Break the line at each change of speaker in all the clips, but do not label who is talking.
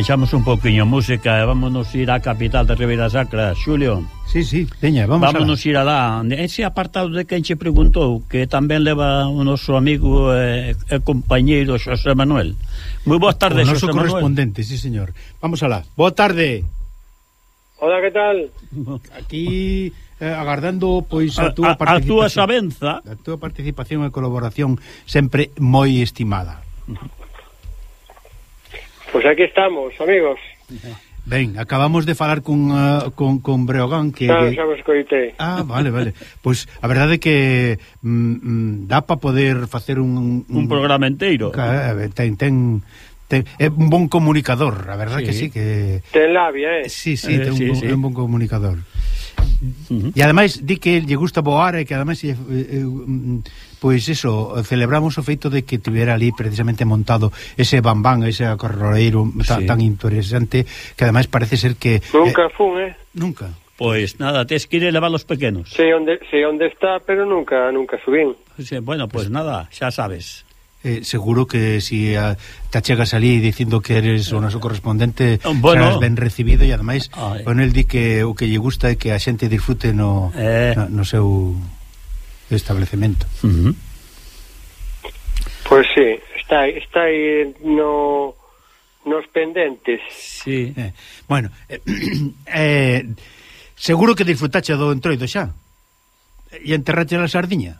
baixamos un poquinho música e vámonos ir á capital de Ribeira Sacra, Xulio.
Sí, sí, veña, vamos
Vámonos a ir alá. Ese apartado de quen che preguntou, que tamén leva o noso amigo e, e compañeiro Xosé Manuel. Moi boa tarde, Xosé Manuel.
O noso correspondente, sí, señor. Vamos alá. Boa tarde.
Hola, que tal?
Aquí eh, agardando pois a, túa
participación. A túa sabenza.
A túa participación e colaboración sempre moi estimada.
Pois aquí estamos, amigos.
Ben, acabamos de falar con, uh, con, con Breogán que...
Ah, claro, xa vos coitei.
Ah, vale, vale. Pois pues, a verdade é que mm, mm, dá para poder facer un,
un... Un programa enteiro.
Eh, ten, ten, ten, é un bon comunicador, a verdade
sí.
que sí. que
Ten labia, eh?
Sí, sí,
eh,
ten
sí,
un,
sí.
un bon comunicador.
Uh -huh.
E ademais di que lle gusta voar e que ademais lle, eh, eh mm, pois eso, celebramos o feito de que tivera ali precisamente montado ese bambán, ese acorroeiro tan,
sí.
tan interesante, que ademais parece ser que...
Eh, nunca
eh,
fun, eh?
Nunca.
Pois nada, tes que ir levar os pequenos.
Sei onde, sei onde está, pero nunca nunca subín.
Sí, bueno, pois pues nada, xa sabes.
Eh, seguro que si a, te achegas ali dicindo que eres o noso correspondente ah,
bueno.
serás ben recibido e ademais, con el di que o que lle gusta é que a xente disfrute no,
eh.
no, no seu establecemento.
Uh -huh.
Pois sí, está, está aí no, nos pendentes.
Sí,
eh, bueno, eh, eh, seguro que disfrutaxe do entroido xa e enterrache a sardiña.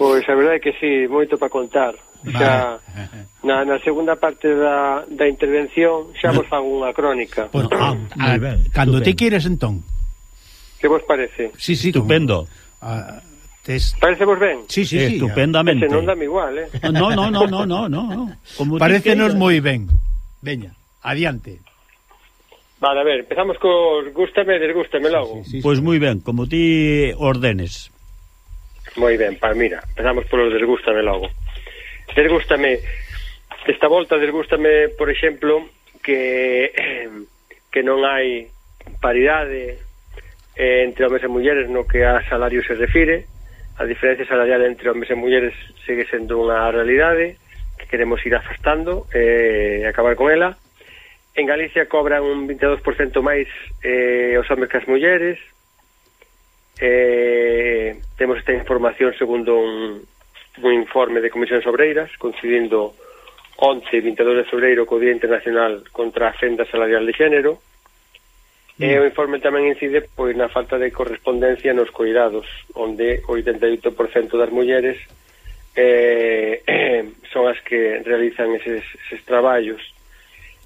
Pois a verdade é que sí, moito para contar. Xa na, na segunda parte da, da intervención xa vos fago unha crónica.
Bueno,
ah, ah, ah
cando te queres entón.
Que vos parece?
Sí, sí,
estupendo.
Ah, tes...
Parece vos ben?
Sí, sí, sí.
Estupendamente.
Ese non dame igual, eh?
No, no, no, no, no, no. Como
Parecenos moi ben. Veña, adiante.
Vale, a ver, empezamos cos gústame desgústame logo.
Sí, sí, sí,
pois sí. moi ben, como ti ordenes.
Moi ben, pa, mira, empezamos polo desgústame logo. Desgústame, esta volta desgústame, por exemplo, que que non hai paridade eh, entre homens e mulleres no que a salario se refire. A diferencia salarial entre homens e mulleres segue sendo unha realidade que queremos ir afastando eh, e eh, acabar con ela. En Galicia cobran un 22% máis eh, os homens que as mulleres. Eh, temos esta información segundo un, un informe de Comisións Obreiras, coincidindo onte, 22 de febreiro, co Día Internacional contra a Fenda Salarial de Género, E o informe tamén incide pois na falta de correspondencia nos cuidados, onde o 88% das mulleres eh, eh, son as que realizan eses, eses traballos.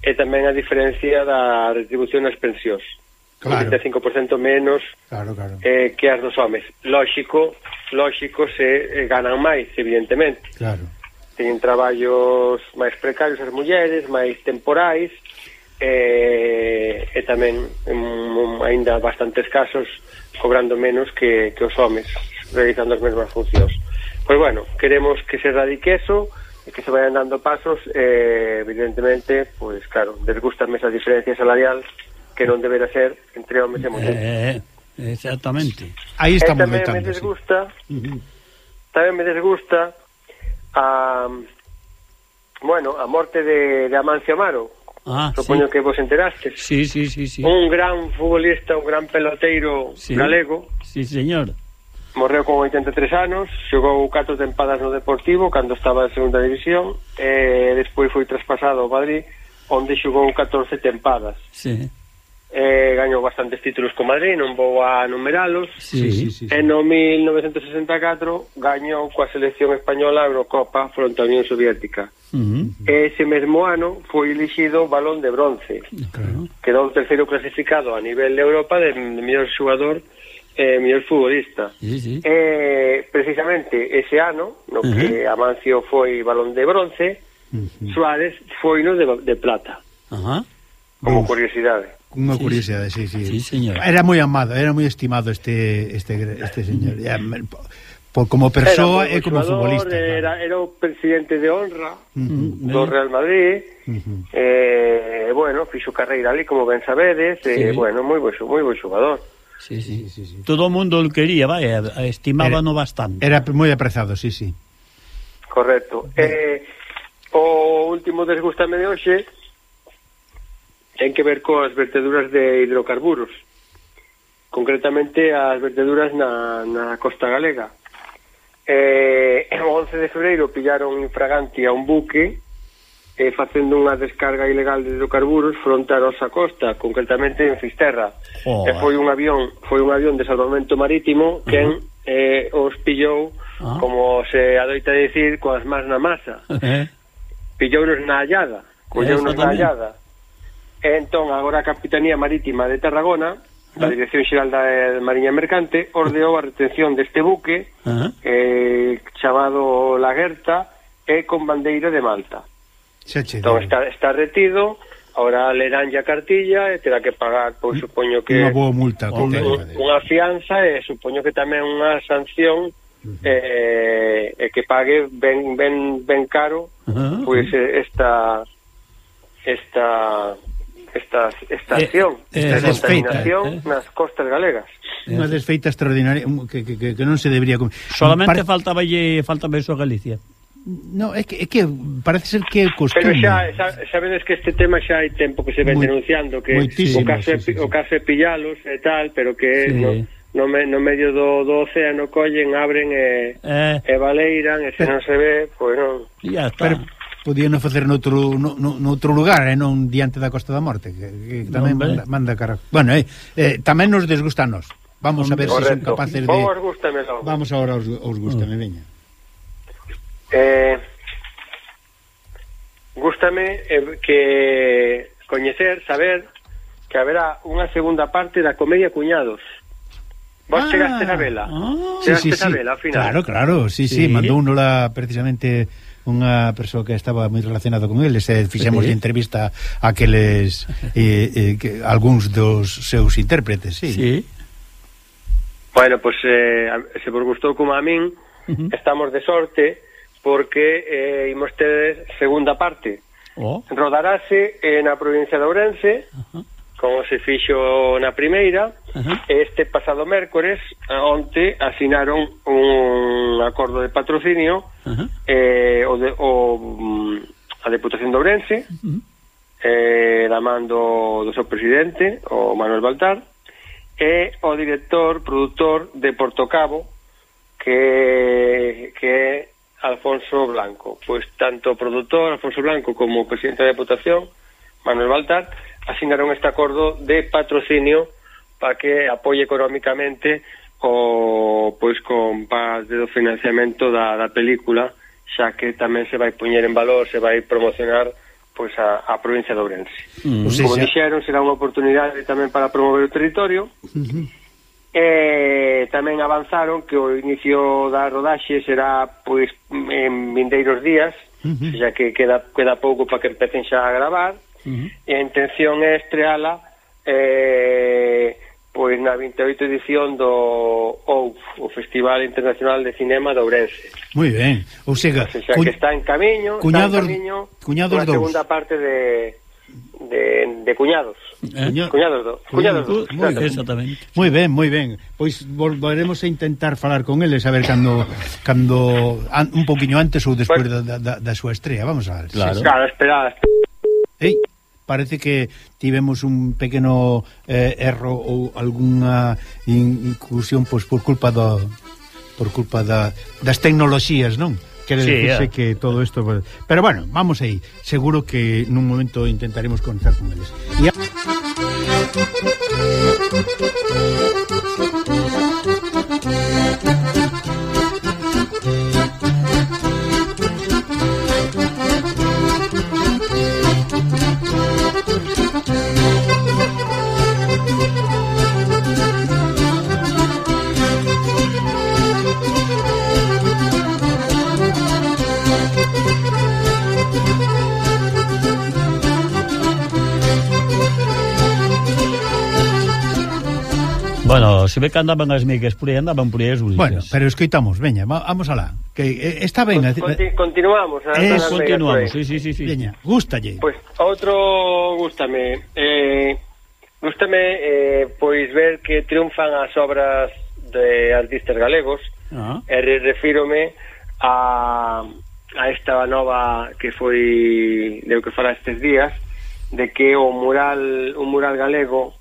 E tamén a diferencia da retribución nas pensións.
Claro.
25% menos
claro, claro.
Eh, que as dos homes. Lóxico, lóxico se eh, ganan máis, evidentemente.
Claro.
Teñen traballos máis precarios as mulleres, máis temporais, e, e tamén um, aínda bastantes casos cobrando menos que, que os homes realizando as mesmas funcións. Pois bueno, queremos que se radique eso e que se vayan dando pasos eh, evidentemente, pois claro desgústame esa diferencia salarial que non deberá ser entre homes e mulleres
eh, eh, eh, exactamente.
Aí estamos e
tamén me
desgusta sí.
tamén me desgusta a bueno, a morte de, de Amancio Amaro.
Ah,
Supoño
sí.
que vos enteraste.
Sí, sí, sí, sí.
Un gran futbolista, un gran peloteiro
sí.
galego.
Sí, señor.
Morreu con 83 anos, xogou catro tempadas no Deportivo cando estaba en segunda división e despois foi traspasado ao Madrid onde xogou 14 tempadas.
Sí
eh, gañou bastantes títulos con Madrid, non vou a numeralos.
Sí,
sí, sí, sí.
E no 1964 gañou coa selección española a Eurocopa fronte á Unión Soviética.
Uh
-huh. Ese mesmo ano foi elixido balón de bronce.
Claro.
Quedou terceiro clasificado a nivel de Europa de, de mellor xogador eh, mellor futbolista.
Sí, sí.
Eh, precisamente ese ano, no uh -huh. que Amancio foi balón de bronce, uh -huh. Suárez foi no de, de plata.
Uh
-huh.
Como
curiosidade.
Unha
sí,
curiosidade, sí, sí.
sí señor.
Era moi amado, era moi estimado este este este señor. Mm. Ya, por, como persoa e como futbolista.
Era, claro. era o presidente de honra
uh -huh, mm,
do eh. Real Madrid.
Uh -huh.
eh, bueno, fixo carreira ali, como ben sabedes.
Sí.
Eh, bueno, moi bo, moi bo xogador.
Sí, sí.
Sí, sí, sí.
Todo o mundo o quería, vai, estimábano era, bastante.
Era moi aprezado, sí, sí.
Correcto. Eh, o último desgustame de hoxe ten que ver coas verteduras de hidrocarburos, concretamente as verteduras na, na costa galega. Eh, o 11 de febreiro pillaron infraganti a un buque eh, facendo unha descarga ilegal de hidrocarburos fronte a nosa costa, concretamente en Fisterra.
Oh,
e foi un avión, foi un avión de salvamento marítimo que uh -huh. eh, os pillou,
ah.
como se adoita dicir, coas más na masa.
eh. -huh.
Pillounos na hallada, colleunos na hallada. E entón, agora a Capitanía Marítima de Tarragona, da Dirección Xeral da Mariña Mercante, ordeou a retención deste buque, eh, chamado Laguerta, e con bandeira de Malta.
Xa
entón, está, está retido, ahora lerán a cartilla e terá que pagar, pois, supoño que...
Unha boa multa.
Un, unha fianza e supoño que tamén unha sanción Uh -huh. eh, eh, que pague ben ben ben caro
uh -huh.
pois pues, eh, esta esta esta, esta acción,
eh,
eh,
esta
contaminación
eh?
nas costas galegas. Eh.
Unha desfeita extraordinaria que, que, que non se debería...
Solamente
Pare...
faltaba faltaba iso a Galicia.
No, é que, é que parece ser que é costume.
Pero xa, xa sabedes que este tema xa hai tempo que se ven
Muy,
denunciando que o caso,
sí, sí, sí.
o caso é pillalos e tal, pero que
sí.
no, no, me, no medio do, do océano collen, abren e,
eh.
e baleiran, e se pero, non se ve, pois pues non.
Ya está.
Pero, podían facer noutro, no, no, noutro lugar, e eh, non diante da Costa da Morte, que, que tamén
non,
manda, manda cara. Bueno, eh, eh, tamén nos desgusta nos. Vamos a ver correcto. se son capaces de...
Vos gústame logo.
Vamos agora os, os gústame,
mm.
veña.
Eh, gústame eh, que coñecer, saber que haberá unha segunda parte da comedia Cuñados. Vos
ah,
chegaste na vela.
Oh,
chegaste sí, sí, na vela, ao final.
Claro, claro, sí, sí,
sí
mandou unola precisamente unha persoa que estaba moi relacionada con eles e fixemos
sí.
entrevista a aqueles eh, eh, que, algúns dos seus intérpretes, sí.
sí.
Bueno, pois pues, eh, se vos gustou como a min,
uh -huh.
estamos de sorte porque eh, imos ter segunda parte.
Oh.
Rodarase eh, na provincia de Ourense.
Uh -huh
como se fixo na primeira
uh -huh.
este pasado mércores onte asinaron un acordo de patrocinio
uh -huh.
eh, o, de, o mm, a Deputación de Ourense
uh -huh.
eh, da man do, do seu presidente o Manuel Baltar e o director, produtor de Portocabo que, que é Alfonso Blanco pois tanto o produtor Alfonso Blanco como o presidente da Deputación Manuel Baltar asinaron este acordo de patrocinio para que apoie económicamente o pois con paz do financiamento da, da película xa que tamén se vai poñer en valor se vai promocionar pois a, a provincia de Ourense
mm.
Como
sí,
dixeron será unha oportunidade tamén para promover o territorio
uh -huh.
e tamén avanzaron que o inicio da rodaxe será pois en vindeiros días
uh -huh.
xa que queda, queda pouco para que empecen xa a gravar
uh -huh.
e a intención é estreala eh, pois na 28 edición do OUF, o Festival Internacional de Cinema de Ourense.
Moi ben. Ou seja,
o sea,
cu...
que está en camiño,
cuñados,
está en camiño
cuñados dous.
segunda parte de de, de cuñados.
Eh?
Cuñados do, cuñados do, moi,
exactamente.
Moi ben, moi ben. Pois volveremos a intentar falar con eles a ver cando cando an, un poquiño antes ou despois
pues,
da, da, da súa estrela, vamos a ver.
Claro, sí,
claro espera.
Ei, parece que tivemos un pequeno eh, erro ou algunha incursión pois por culpa do por culpa da, das tecnoloxías, non? Quere
sí,
dicirse
yeah.
que todo isto... Pero bueno, vamos aí. Seguro que nun momento intentaremos conectar con eles. E a...
Thank you. se ve que andaban as migas por aí, andaban por aí as ulises.
Bueno, pero escoitamos, veña, vamos alá. Que eh, está ben.
Con, conti, eh, continuamos.
¿eh?
Es,
continuamos, sí, sí, sí, sí.
Veña, gustalle.
Pois pues, outro gustame. Eh, gustame eh, pois ver que triunfan as obras de artistas galegos.
Ah.
E eh, refírome a a esta nova que foi de o que fala estes días de que o mural un mural galego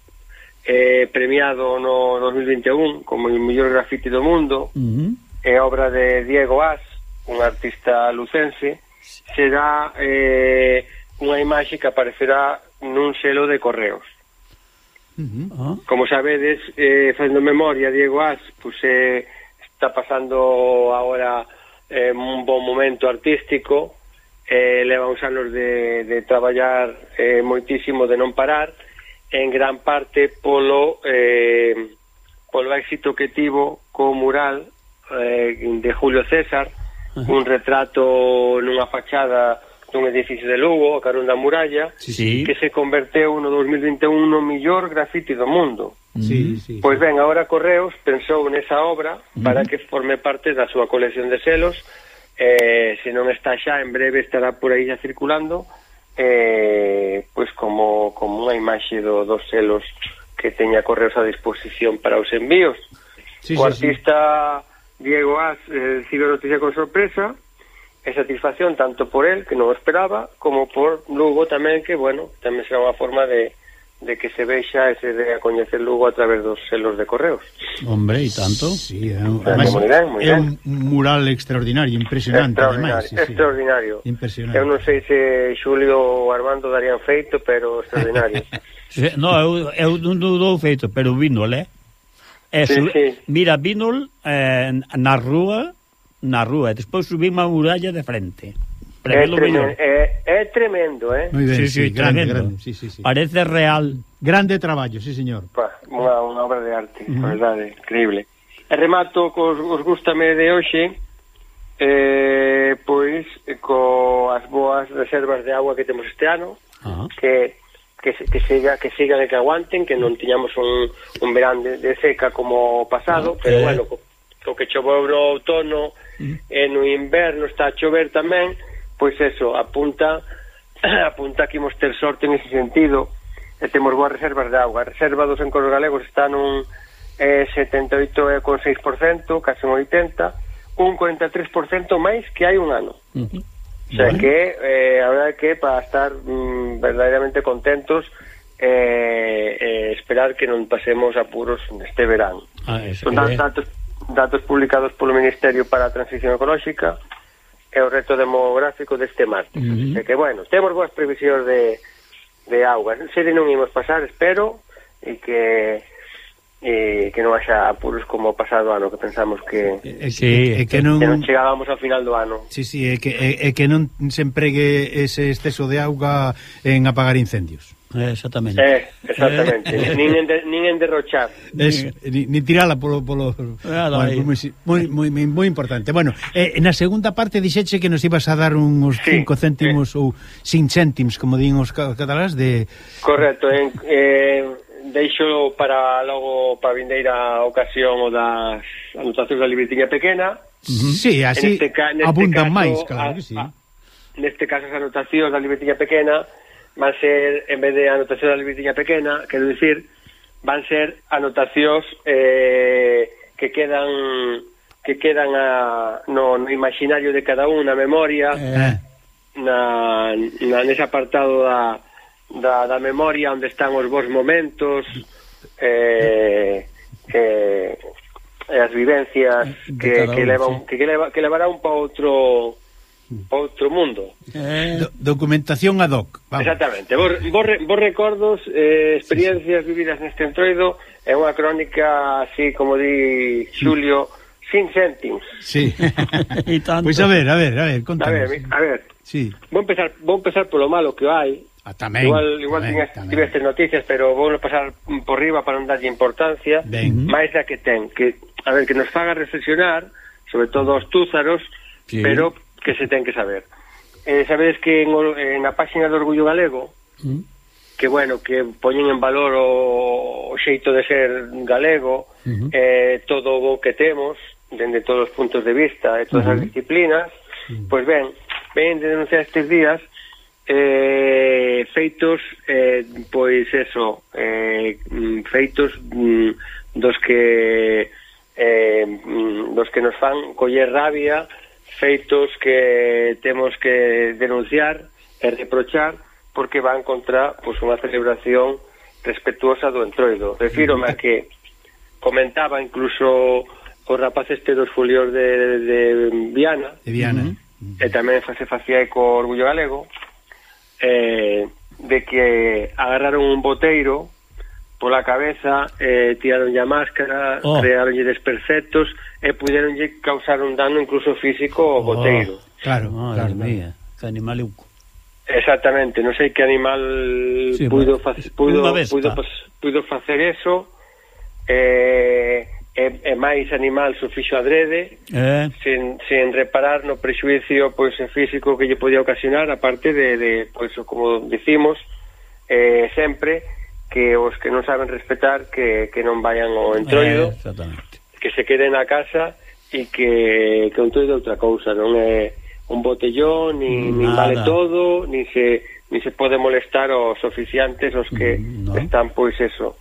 eh, premiado no 2021 como o mellor grafite do mundo
uh -huh.
é obra de Diego As un artista lucense será eh, unha imaxe que aparecerá nun selo de correos
uh -huh.
ah.
como sabedes eh, facendo memoria Diego As pues, eh, está pasando agora eh, un bon momento artístico eh, leva uns anos de, de traballar eh, moitísimo de non parar en gran parte polo eh, polo éxito que tivo co mural eh, de Julio César un retrato nunha fachada dun edificio de Lugo, a carón da muralla
sí, sí.
que se converteu no 2021 no millor grafiti do mundo. Mm.
Sí, sí,
pois ben, agora Correos pensou nesa obra mm-hmm. para que forme parte da súa colección de selos eh, se non está xa, en breve estará por aí xa circulando eh, pois como, como unha imaxe do, dos selos que teña Correos a disposición para os envíos.
Sí,
o
sí,
artista sí. Diego As eh, recibe a noticia con sorpresa e satisfacción tanto por el, que non esperaba, como por Lugo tamén, que, bueno, tamén será unha forma de, de que se vexa e se dé a coñecer Lugo a través dos selos de correos.
Hombre, e tanto?
Sí, é, un, además,
moi ben, moi ben.
é un mural extraordinario, impresionante,
extraordinario,
Además, Sí,
extraordinario. Sí.
Impresionante.
Eu non sei se Xulio ou Armando darían feito, pero extraordinario.
no, eu, eu non dou feito, pero vínol, eh? É,
sí,
su...
sí.
Mira, vínol eh, na rúa, na rúa, e despois subimos a muralla de frente.
É,
tremen,
é, é tremendo, eh?
Muy ben,
sí,
sí,
sí,
grande,
tremendo.
grande, sí, sí, sí.
Parece real.
Grande traballo, sí, señor.
Pa, unha, unha obra de arte, uh -huh. verdade, increíble. E remato cos os gustame de hoxe, eh, pois, eh, coas boas reservas de agua que temos este ano,
uh
-huh. que que, que siga que siga e que aguanten, que non tiñamos un, un verán de, de seca como pasado,
ah,
pero
eh.
bueno, co, co que choveu no outono e no inverno está a chover tamén, pois eso, apunta apunta que imos ter sorte en ese sentido. E temos boas reservas de auga. A reserva dos encoros galegos está nun eh, 78,6% case un 80 un 43% máis que hai un ano.
Uh -huh.
o sea que eh, a verdade que para estar mm, verdadeiramente contentos eh, eh, esperar que non pasemos apuros neste verán.
Ah,
son datos, datos publicados polo Ministerio para a Transición Ecolóxica é o reto demográfico deste martes. Uh -huh. Que, bueno, temos boas previsións de, de auga. Se non imos pasar, espero, e que eh, que non haxa apuros como o pasado ano que pensamos que
é
que,
é que, non,
que
non
chegábamos ao final do ano
sí, sí, é, que, é, é que non se empregue ese exceso de auga en apagar incendios
Exactamente.
Eh, exactamente. Eh. nin, en de, nin en derrochar.
Es, ni, ni tirala polo... polo
ah,
bueno, moi, moi, moi, moi importante. Bueno, eh, na segunda parte dixeche que nos ibas a dar uns 5 céntimos eh. ou 5 céntimos, como din os catalás, de...
Correcto. En, eh, deixo para logo para vindeira ocasión o das anotacións da libretiña pequena.
Sí, así
neste, neste
abundan
caso,
máis, claro que sí.
A, neste caso as anotacións da libretiña pequena van ser, en vez de anotacións da libretiña pequena, quero dicir, van ser anotacións eh, que quedan que quedan a, no, no imaginario de cada un, na memoria,
eh.
na, na nese apartado da da, da memoria onde están os bons momentos eh, eh, as vivencias que, que, leva
un,
que, leva, que levará un pa outro outro mundo.
Eh,
Do, documentación ad hoc. Vamos.
Exactamente. Vos, vos, vos recordos, eh, experiencias sí. vividas neste entroido, é unha crónica así como di Xulio, sin céntimos.
Sí.
e tanto.
Pois pues a ver, a ver, a ver, contanos.
A ver, a ver.
Sí.
Vou empezar, vou empezar polo malo que hai,
Ah, tamén.
Igual, igual
tamén,
tiñas,
tamén.
tiveste noticias, pero vou pasar por riba para non darlle importancia,
ben.
máis da que ten, que a ver, que nos faga reflexionar, sobre todo os túzaros,
sí.
pero que se ten que saber. Eh, sabedes que en, en a páxina do Orgullo Galego,
mm.
que bueno, que poñen en valor o, o xeito de ser galego, uh -huh. eh, todo o que temos, dende todos os puntos de vista e todas uh -huh. as disciplinas, uh -huh. pois ben, ven de denunciar estes días eh, feitos eh, pois eso eh, mm, feitos mm, dos que eh, mm, dos que nos fan coller rabia feitos que temos que denunciar e reprochar porque van contra pois, unha celebración respetuosa do entroido refírome a que comentaba incluso o rapaz este dos folios de, de, de Viana,
de Viana.
Uh -huh. e tamén se facía eco orgullo galego eh, de que agarraron un boteiro pola cabeza, eh, tiraronlle a máscara, oh. crearonlle desperfectos e puderonlle causar un dano incluso físico ao boteiro.
Oh, claro, madre claro, mía, que animal euco.
Exactamente, non sei que animal sí, puido, fa, puido, puido, puido facer eso eh, e, e máis animal se fixo adrede eh. sen, sen reparar no prexuicio pois, físico que lle podía ocasionar aparte de, de pois, como dicimos eh, sempre que os que non saben respetar que, que non vayan ao entroido
eh,
que se queden na casa e que, que o entroido é outra cousa non é un botellón ni, ni vale todo ni se, ni se pode molestar aos oficiantes os que mm, no. están pois eso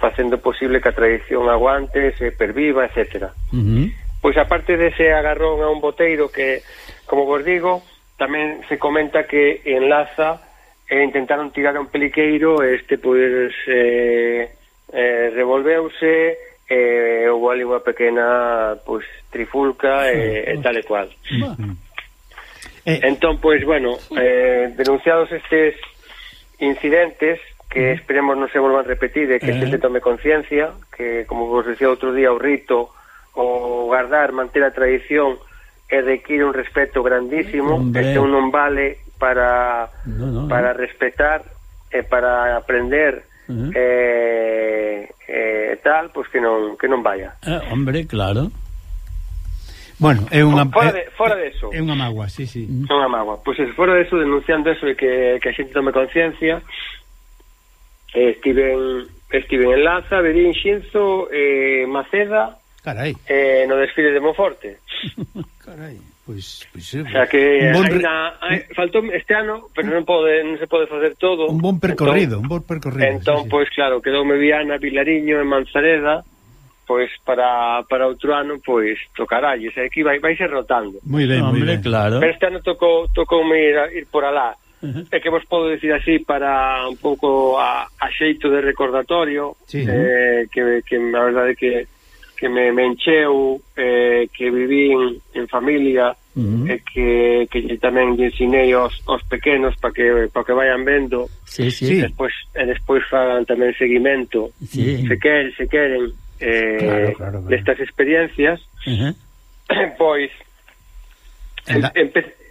facendo posible que a tradición aguante, se perviva, etc. Uh -huh. Pois aparte dese agarrón a un boteiro que, como vos digo, tamén se comenta que enlaza e eh, intentaron tirar a un peliqueiro este pois eh, eh, revolveuse eh, houve ali unha pequena pois, trifulca e, eh, e tal e cual Eh. entón pois bueno eh, denunciados estes incidentes que esperemos non se volvan repetir e que eh. se tome conciencia que, como vos decía outro día, o rito o guardar, manter a tradición e require un respeto grandísimo Hombre. este un non vale para no, no, para no. respetar e para aprender Uh -huh. eh, eh, tal, pois pues que non que non vaya.
Eh, hombre, claro.
Bueno, é unha
fora de, fora de eso.
É unha magua, sí, sí.
É unha magua, Pois pues, fora de eso denunciando eso de que que a xente tome conciencia eh, estiven estiven en Laza, Berín, Xinzo, eh, Maceda,
Carai.
Eh, no desfile de Monforte.
Carai, pois, pois
o sea que bon re... na, faltou este ano, pero non pode non se pode facer todo.
Un bon entón- percorrido, entón, un bon percorrido.
Entón, sí, pois sí. claro, quedoume Viana, Vilariño e Manzareda pois para, para outro ano pois tocaralles, aquí vai vai ser rotando.
Moi ben, no, moi ben.
claro.
Pero este ano tocou tocou ir, ir por alá. Uh -huh. É que vos podo dicir así para un pouco a, a xeito de recordatorio sí. eh, que, que a verdade que que me, me encheu eh, que vivín en familia uh -huh. e que, que tamén lle ensinei aos, aos pequenos para que, pa que vayan vendo
sí, sí.
Despois, e despois fagan tamén seguimento sí. se, queren, se queren eh, claro, claro, claro. destas experiencias uh -huh. pois en, empe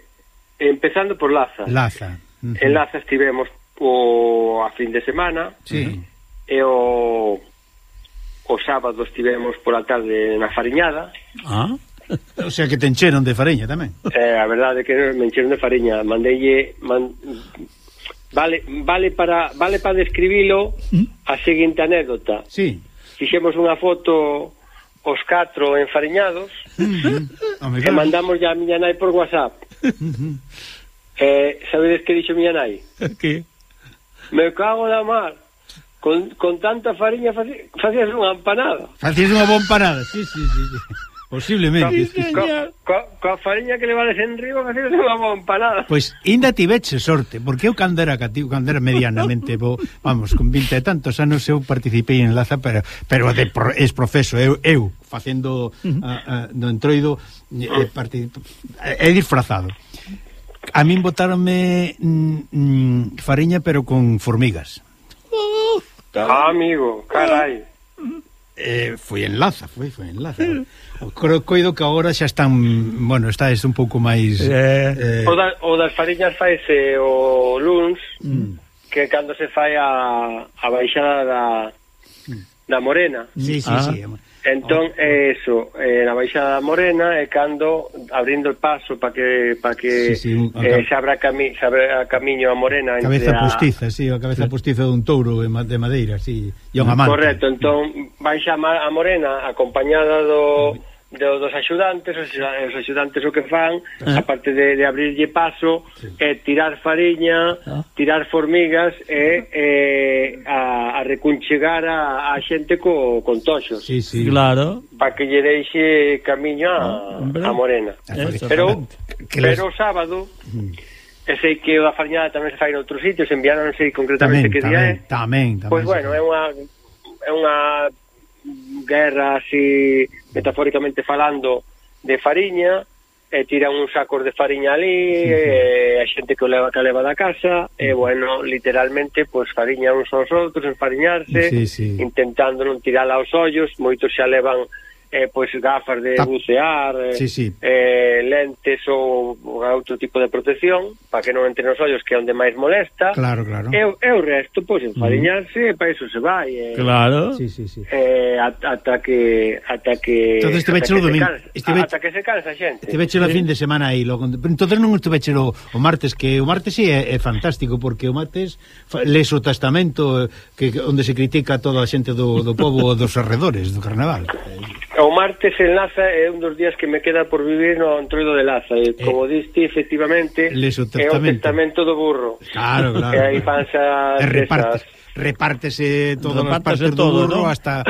Empezando por Laza.
Laza.
Uh -huh. En Laza estivemos o a fin de semana.
Sí.
E o o sábado estivemos pola tarde na Fariñada.
Ah. O sea que te encheron de fariña tamén.
Eh, a verdade é que me encheron de fariña. Mandelle man... vale vale para vale para describilo a seguinte anécdota.
Sí.
Fixemos unha foto os catro enfariñados. Uh -huh. e mandamos ya a miña nai por WhatsApp. eh, sabedes que dixo miña nai?
Que?
Me cago da mar. Con, con tanta fariña facías unha empanada.
Facías unha bompanada, sí, sí, sí. sí. Posiblemente.
Sí, co, co, coa fariña que le vales en riba, facías unha boa empanada.
Pois, pues, inda tiveche sorte, porque eu cando era cativo, cando era medianamente, bo, vamos, con 20 e tantos anos eu participei en Laza, pero, pero de pro, es profeso, eu, eu facendo uh do entroido, eh, eh, disfrazado. A min botaronme mm, mm, fariña, pero con formigas.
Ah, amigo, carai
eh, foi en Laza, foi, foi en Laza. Creo, coido que agora xa están, bueno, está es un pouco máis
eh, eh... O, da, o das fariñas faise o luns, mm. que cando se fai a, a baixada da, mm. da Morena.
Sí, sí, ah. sí.
Entón é eso, eh, na baixada da Morena é eh, cando abrindo o paso para que para que
sí, sí, un,
eh, se abra cami, se abra camiño a Morena
cabeza
a...
postiza, sí, a cabeza sí. postiza dun touro de madeira, sí, e un amante.
Correcto, entón baixa a Morena acompañada do do, dos axudantes, os, os axudantes o que fan, eh.
ah.
aparte de, de abrirlle paso, sí. eh, tirar fariña,
ah.
tirar formigas e eh, eh, a, a recunchegar a, a xente co, con toxos.
Sí, sí.
Claro.
Para que lle deixe camiño a,
ah,
a Morena.
Eh,
pero, pero o sábado... Mm. E sei que o da Fariñada tamén se fai en outros sitios, enviaron, sei concretamente
tamén,
que tamén, día é.
Tamén, tamén.
Pois
pues
bueno, é unha, é unha guerra así metafóricamente falando de fariña e tiran uns sacos de fariña ali, sí. e eh, a xente que o leva que leva da casa, e bueno, literalmente pois pues, fariña uns aos outros, enfariñarse,
sí, sí.
intentando non tirar aos ollos, moitos xa levan eh, pois gafas de
Tap.
bucear, eh,
sí, sí.
Eh, lentes ou outro tipo de protección para que non entre nos ollos que é onde máis molesta.
Claro, claro.
E, e o resto pois enfariñarse, mm. e para iso se vai. Eh,
claro.
Sí, sí, sí.
Eh, ata que ata que
Entonces estiveche o domingo, estive...
ata que se cansa xente.
Estiveche o fin de semana aí, logo. Entonces non estiveche o, o martes que o martes sí é, é fantástico porque o martes lees o testamento eh, que onde se critica toda a xente do do pobo dos arredores do carnaval. Eh.
Eh, o martes en Laza é un dos días que me queda por vivir no Entroido de Laza e, como eh, diste, efectivamente é o
testamento
do burro
claro, claro,
e aí
panza
reparte,
repártese todas as partes
todo, do
burro
¿no?
hasta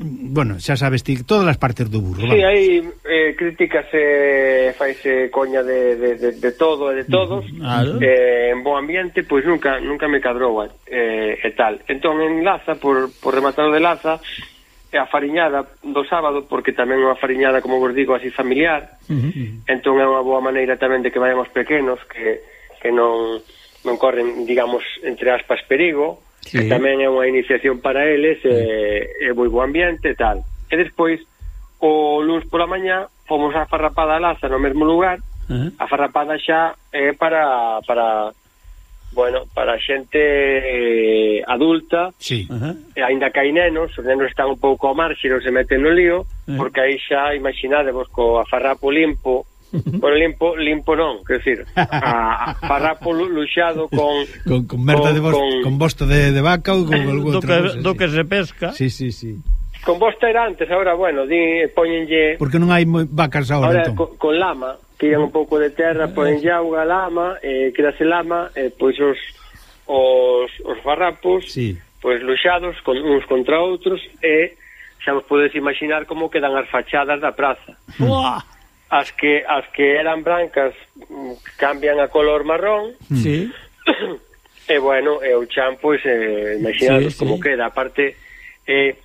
bueno, xa sabes ti, todas as partes do burro.
Sí, hai eh, críticas, eh, faise coña de, de, de, de todo e de todos.
Mm, claro.
Eh, en bo ambiente, pois nunca nunca me cadrou eh, e tal. Entón, en Laza, por, por rematar de Laza, é a fariñada do sábado, porque tamén é unha fariñada, como vos digo, así familiar, uh -huh. entón é unha boa maneira tamén de que vayan os pequenos, que, que non, non corren, digamos, entre aspas, perigo,
sí.
que tamén é unha iniciación para eles, é, e, é moi bo ambiente e tal. E despois, o luns pola mañá, fomos a Farrapada Laza no mesmo lugar,
uh -huh.
a Farrapada xa é para, para Bueno, para xente xente adulta,
sí.
uh eh,
e ainda que hai nenos, os nenos están un pouco ao marxe, non se meten no lío,
eh.
porque aí xa, imaginadevos, co afarrapo limpo, Bueno, limpo, limpo non, quer decir, a, a farrapo luxado con
con, con merda
con,
de bosta, con,
con
bosta de, de vaca ou con algún outro.
Do,
que,
do que se pesca.
Sí, sí, sí.
Con bosta era antes, agora, bueno, di, poñenlle...
Porque non hai vacas agora,
ahora,
entón.
Con, con lama tiran un pouco de terra, ponen auga, lama, eh, quedase lama, eh, pois os, os, os farrapos,
sí.
pois luxados con, uns contra outros, e xa vos podes imaginar como quedan as fachadas da praza. As que, as que eran brancas mm, cambian a color marrón,
sí.
e bueno, e o chan, pois, eh, imaginaros
sí, sí.
como queda. Aparte, eh,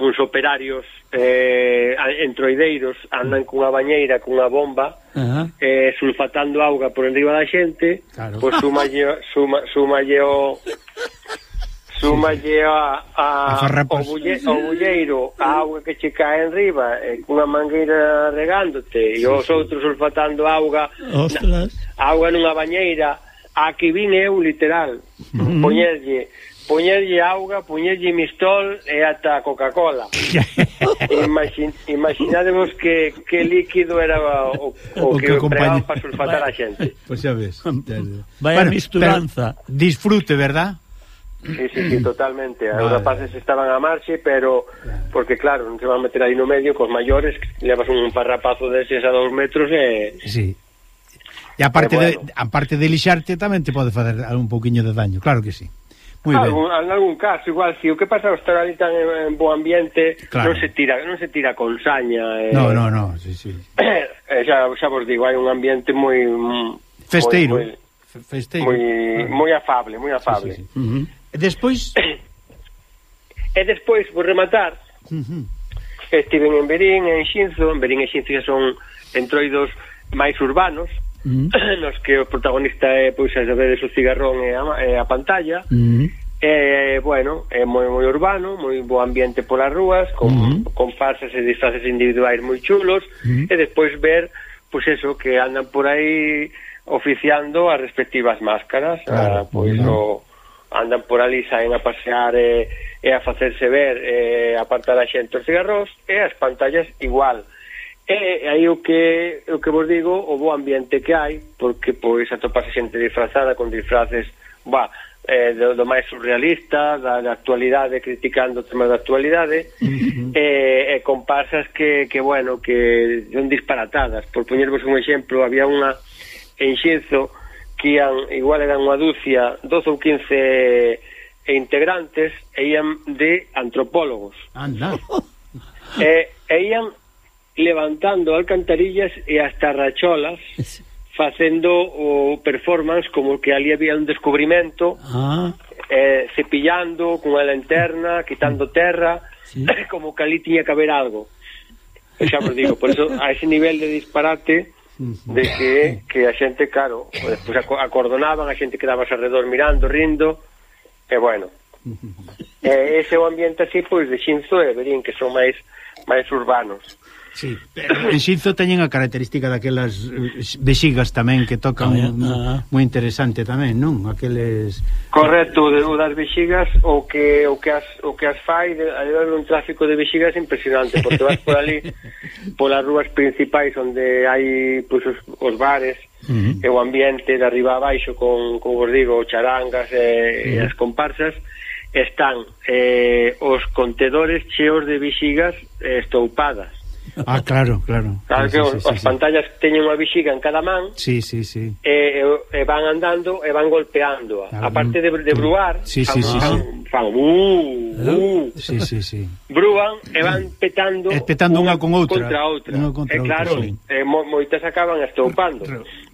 uns operarios eh, entroideiros andan cunha bañeira, cunha bomba
uh -huh.
eh, sulfatando auga por enriba da xente
claro.
pois sumalle, suma, sumalle o sumalle a, a,
a
o, bulle, o bulleiro a auga que che cae en riba eh, cunha mangueira regándote e os outros sulfatando auga
Ostras.
na, auga nunha bañeira a que vine eu literal uh -huh. poñerlle Puñerlle auga, puñerlle mistol e ata Coca-Cola. Imagin, imaginadevos que, que líquido era o, o,
o
que,
que
empregaban para sulfatar a xente.
Pois pues xa ves.
Vaya bueno, misturanza.
Pero, disfrute, verdad?
Sí, sí, sí, totalmente.
Vale.
Os rapaces estaban a marxe, pero porque claro, non se van meter aí no medio cos maiores, levas un parrapazo deses a dos metros e
Sí. E aparte,
eh, bueno.
de, aparte de lixarte tamén te pode fazer un pouquiño de daño, claro que sí. Muy
algún, ben. en algún caso igual si o que pasa os tralitan en, en bo ambiente
claro.
non se tira non se tira con saña eh.
no, no, no, sí, sí.
eh, xa, xa vos digo hai un ambiente moi
festeiro
moi,
festeiro
moi,
ah.
moi afable moi afable
sí, sí, sí.
Uh -huh.
e despois
e despois por rematar
uh -huh.
estiven en Berín en Xinzo en Berín e Xinzo son entroidos máis urbanos
mm.
nos que o protagonista é, pois, a sabedes, o cigarrón e a, e a pantalla,
mm.
e, bueno, é moi moi urbano, moi bo ambiente polas rúas, con,
mm.
con farsas e disfraces individuais moi chulos,
mm.
e despois ver, pois, eso, que andan por aí oficiando as respectivas máscaras, ah,
claro,
a, pois,
bueno.
o andan por ali, saen a pasear e, e a facerse ver e a apartar a xente os cigarros e as pantallas igual E aí o que o que vos digo, o bo ambiente que hai, porque pois atopase xente disfrazada con disfraces, ba, eh, do, do máis surrealista, da, da actualidade, criticando o tema da actualidade, uh -huh. e, e comparsas que, que, bueno, que son disparatadas. Por poñervos un exemplo, había unha en Xenzo que ian, igual eran unha dúcia, 12 ou 15 integrantes, e ian de antropólogos.
Anda.
E, e ian levantando alcantarillas e hasta racholas facendo o performance como que ali había un descubrimento
ah.
eh, cepillando con a lanterna, quitando terra
sí.
como que ali tiña que haber algo. E xa vos digo, por eso a ese nivel de disparate de que, que a xente, claro despois acordonaban, a xente quedaba alrededor mirando, rindo e bueno. E ese o ambiente así, pois de Xinzo e Berín que son máis máis urbanos.
Sí. En Xinzo teñen a característica daquelas eh, vexigas tamén que tocan
ah, ah.
moi interesante tamén, non? Aqueles
Correcto, de, o das vexigas o que o que as o que as fai de, un tráfico de vexigas impresionante, porque vas por ali polas rúas principais onde hai pois pues, os, os bares
uh -huh.
e o ambiente de arriba abaixo con como vos digo, charangas e, uh -huh. e as comparsas están eh, os contedores cheos de vexigas eh, estoupadas
Ah, claro, claro.
Claro que
sí,
os,
sí,
as
sí.
pantallas teñen unha vexiga en cada man.
Sí, sí, sí.
E, e, e van andando e van golpeando.
Ah,
a parte de, de bruar,
sí, sí, sí,
fan,
sí.
fan uh, uh,
sí, sí, sí.
Brúan e van petando
e petando unha con outra.
Contra outra.
Unha contra
e claro,
outra, sí.
e mo, moitas acaban estoupando.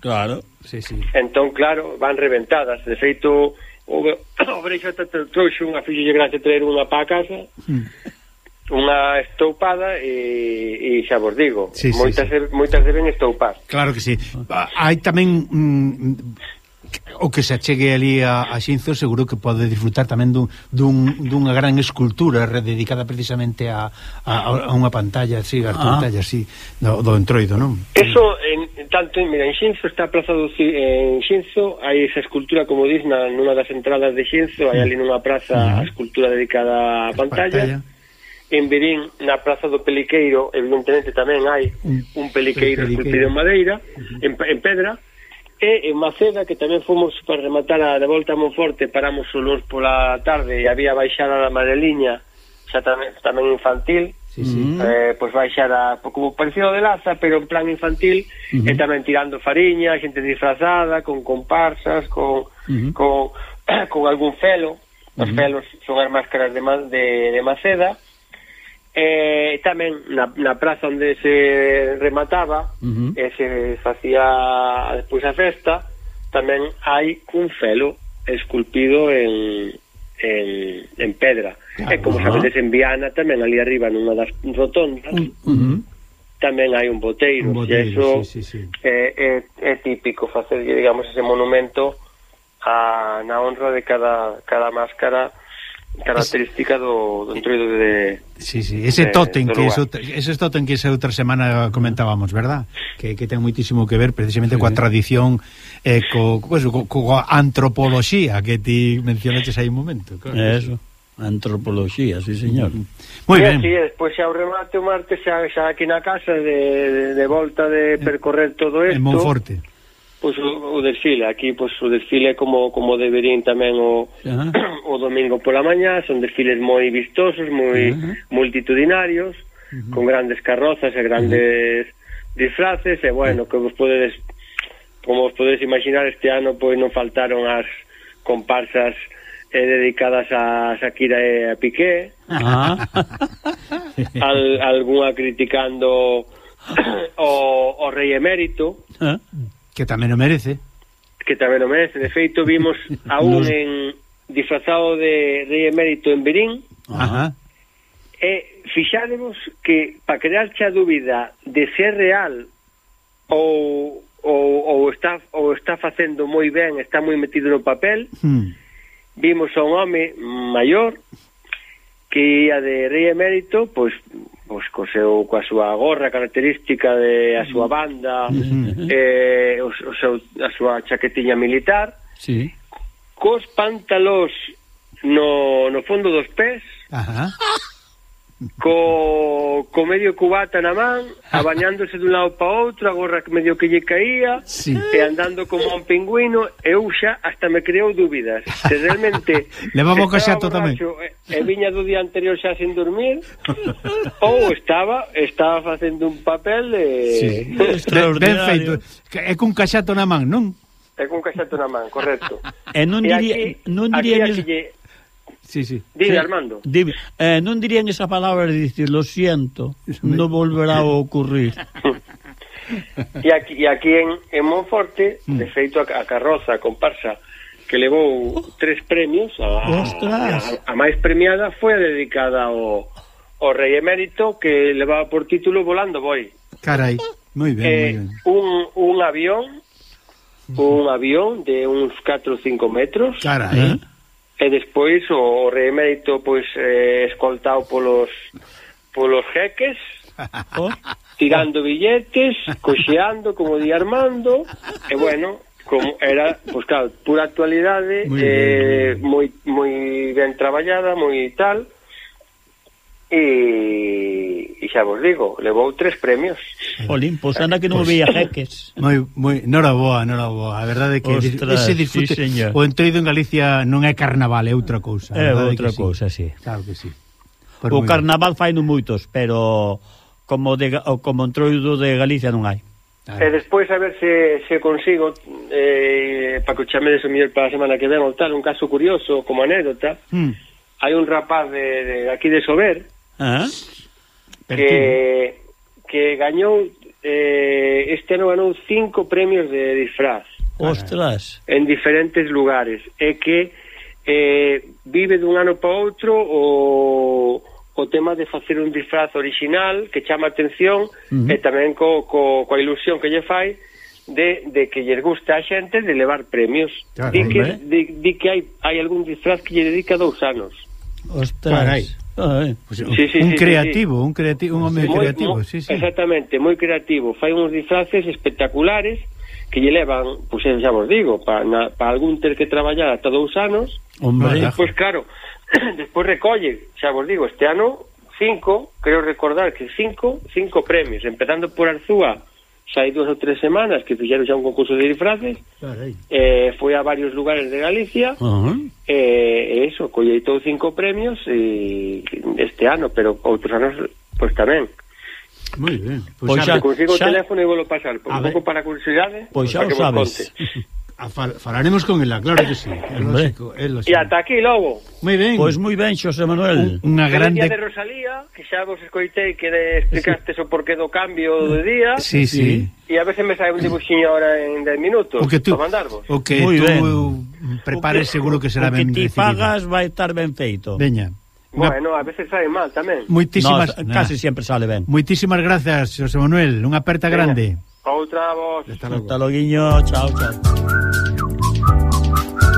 Claro.
Sí, sí.
Entón, claro, van reventadas. De feito, o, o Breixo trouxe unha fixo grande traer unha pa casa.
Mm
unha estoupada e, e xa vos digo,
sí,
moitas
sí, sí.
De, moitas deben estoupar.
Claro que sí. Ah. Hai tamén mm, o que se achegue ali a, a Xinzo seguro que pode disfrutar tamén dun, dun, dunha gran escultura dedicada precisamente a, a, a unha pantalla, sí, a
ah.
pantalla sí, do, do entroido, non?
Eso, en, tanto, mira, en Xinzo está plazado en Xinzo, hai esa escultura como dis, na, nunha das entradas de Xinzo, hai ali nunha praza ah. a escultura dedicada a pantalla, pantalla en Berín, na Praza do Peliqueiro, evidentemente tamén hai
un
peliqueiro esculpido en madeira, uh -huh. en, en pedra, e en Maceda, que tamén fomos para rematar a de volta a Monforte, paramos o luz pola tarde e había baixada da Madeliña, xa tamén, tamén infantil,
Sí, sí.
Eh, pois baixar a, pois como parecido de Laza, pero en plan infantil,
uh -huh.
e tamén tirando fariña, xente disfrazada, con comparsas, con,
uh -huh.
con, con algún felo, os uh -huh. felos son as máscaras de, de, de Maceda, uh Eh, tamén na, na praza onde se remataba
uh -huh.
e se facía despois a festa tamén hai un felo esculpido en, en, en pedra
claro,
e como
uh -huh.
sabedes en Viana tamén ali arriba nunha das rotondas
uh -huh.
tamén hai un boteiro,
un boteiro e
iso
sí, sí, sí.
É, é, é típico facer digamos ese monumento a, na honra de cada, cada máscara característica do, do entroido de
Sí, sí, ese
de,
tótem que es ese tótem que esa outra semana comentábamos, verdad? Que, que ten moitísimo que ver precisamente
sí.
coa tradición eh, co, pues, co, coa antropoloxía que ti mencionaches aí un momento, claro.
Eso. Sí. Antropoloxía, sí, señor.
Moi
sí,
ben.
Sí, despois xa o remate o martes xa, xa aquí na casa de, de, de volta de percorrer todo isto.
En Monforte
pois o, o desfile, aquí pois o desfile como como deberían tamén o o domingo pola mañá, son desfiles moi vistosos, moi
Ajá.
multitudinarios, con grandes carrozas e grandes disfraces e bueno, que vos podedes como vos podedes imaginar este ano pois non faltaron as comparsas eh, dedicadas a Shakira e a Piqué.
Ah.
Al, algunha criticando o, o rei emérito.
Ah.
Que tamén o merece.
Que tamén o merece. De feito, vimos a un Nos... en disfrazado de rei emérito en Berín.
Ajá.
E fixádemos que para crearche a dúbida de ser real ou, ou, ou, está, ou está facendo moi ben, está moi metido no papel,
hmm.
vimos a un home maior que ia de rei emérito, pois pois co seu coa súa gorra característica de a súa banda, eh, o, o seu, a súa chaquetiña militar.
Sí.
Cos pantalós no, no fondo dos pés.
Ajá
co, co medio cubata na man, abañándose dun lado para outro, a gorra medio que lle caía,
sí.
e andando como un pingüino, eu xa hasta me creou dúbidas. Se realmente Levamos
caxato tamén.
E, eh, e viña do día anterior xa sin dormir, ou estaba estaba facendo un papel de...
Sí. ben feito. É cun caxato na man, non?
É cun caxato na man, correcto.
E non diría...
Aquí,
non diría
aquí, aquí,
Sí, sí.
Dime,
sí.
Armando.
Dime. Eh, non dirían esa palabra de dicir, lo siento, no non volverá a ocurrir.
e aquí, e aquí en, en Monforte,
mm.
de feito, a, a carroza, a comparsa, que levou oh. tres premios, a,
Ostras.
a, a máis premiada foi dedicada ao, ao rei emérito, que levaba por título Volando Boi.
Carai, moi ben,
eh, moi
ben.
Un, un avión, un avión de uns 4 ou 5 metros.
Carai,
eh?
e despois o rei emérito pois eh, escoltado polos polos jeques
oh.
tirando billetes coxeando como di Armando e bueno como era, pois pues, claro, pura actualidade
moi
eh, moi, moi ben traballada, moi tal e, e xa vos digo, levou tres premios.
Olimpo, anda que non pues, veía jeques.
Moi, moi, nora boa, nora boa. A verdade é que
Ostras,
ese disfrute,
sí, señor.
o entroido en Galicia non é carnaval, é outra cousa.
É outra
cousa, sí.
sí.
Claro que sí. Pero
o carnaval fai non moitos, pero como de, como entroido de Galicia non hai.
E despois a ver se, se consigo eh, para que o chamedes o mellor para a semana que ven ou tal, un caso curioso como anécdota.
Mm.
Hai un rapaz de, de aquí de Sober,
Ah,
que, que gañou eh, este ano ganou cinco premios de disfraz.
Ostras.
En diferentes lugares. É que eh, vive dun ano para outro o, o tema de facer un disfraz original que chama atención
uh -huh.
e tamén co, co, coa ilusión que lle fai de, de que lle gusta a xente de levar premios.
Claro,
di que, di, di que hai, hai algún disfraz que lle dedica dous anos.
Ostras.
Carai.
Ah, eh.
pues,
sí, sí,
un
sí,
creativo, un creativo, un home creativo,
moi,
sí, sí.
Exactamente, moi creativo. Fai uns disfraces espectaculares que lle levan, pois pues, eh, xa vos digo, para pa algún ter que traballar ata dous anos.
Hombre,
pois pues, claro, despois recolle, xa vos digo, este ano cinco, creo recordar que cinco, cinco premios, empezando por Arzúa, xa hai dúas ou tres semanas que fixeron xa un concurso de disfraces
Carai.
eh, foi a varios lugares de Galicia
uh
-huh. eh, eso, colleitou cinco premios e este ano, pero outros anos pois pues, tamén
Moi ben.
Pois,
pois
xa,
consigo
xa,
o teléfono e volo pasar, por un pouco para curiosidade,
pois xa o sabes.
Ah, fal falaremos con ela, claro que sí. É lógico, é lógico.
E ata aquí logo.
Moi ben.
Pois moi ben, Xosé Manuel.
Unha
grande de Rosalía, que xa vos escoitei que de explicaste sí. o porqué do cambio do día.
Sí, sí.
E a veces me sai un dibuxiño ahora en 10 minutos
o que tú,
para mandarvos.
O que
moi
tú
ben.
prepares
o que,
seguro que será
o
ben
que
ti
pagas vai estar ben feito.
Veña.
Bueno, a veces sai mal tamén.
Moitísimas,
no, casi sempre sale ben.
Moitísimas grazas, José Manuel. Unha aperta
Veña.
grande.
Outra voz.
Hasta logo.
Hasta logo, guiño. Chao, chao.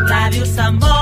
Radio Sambo.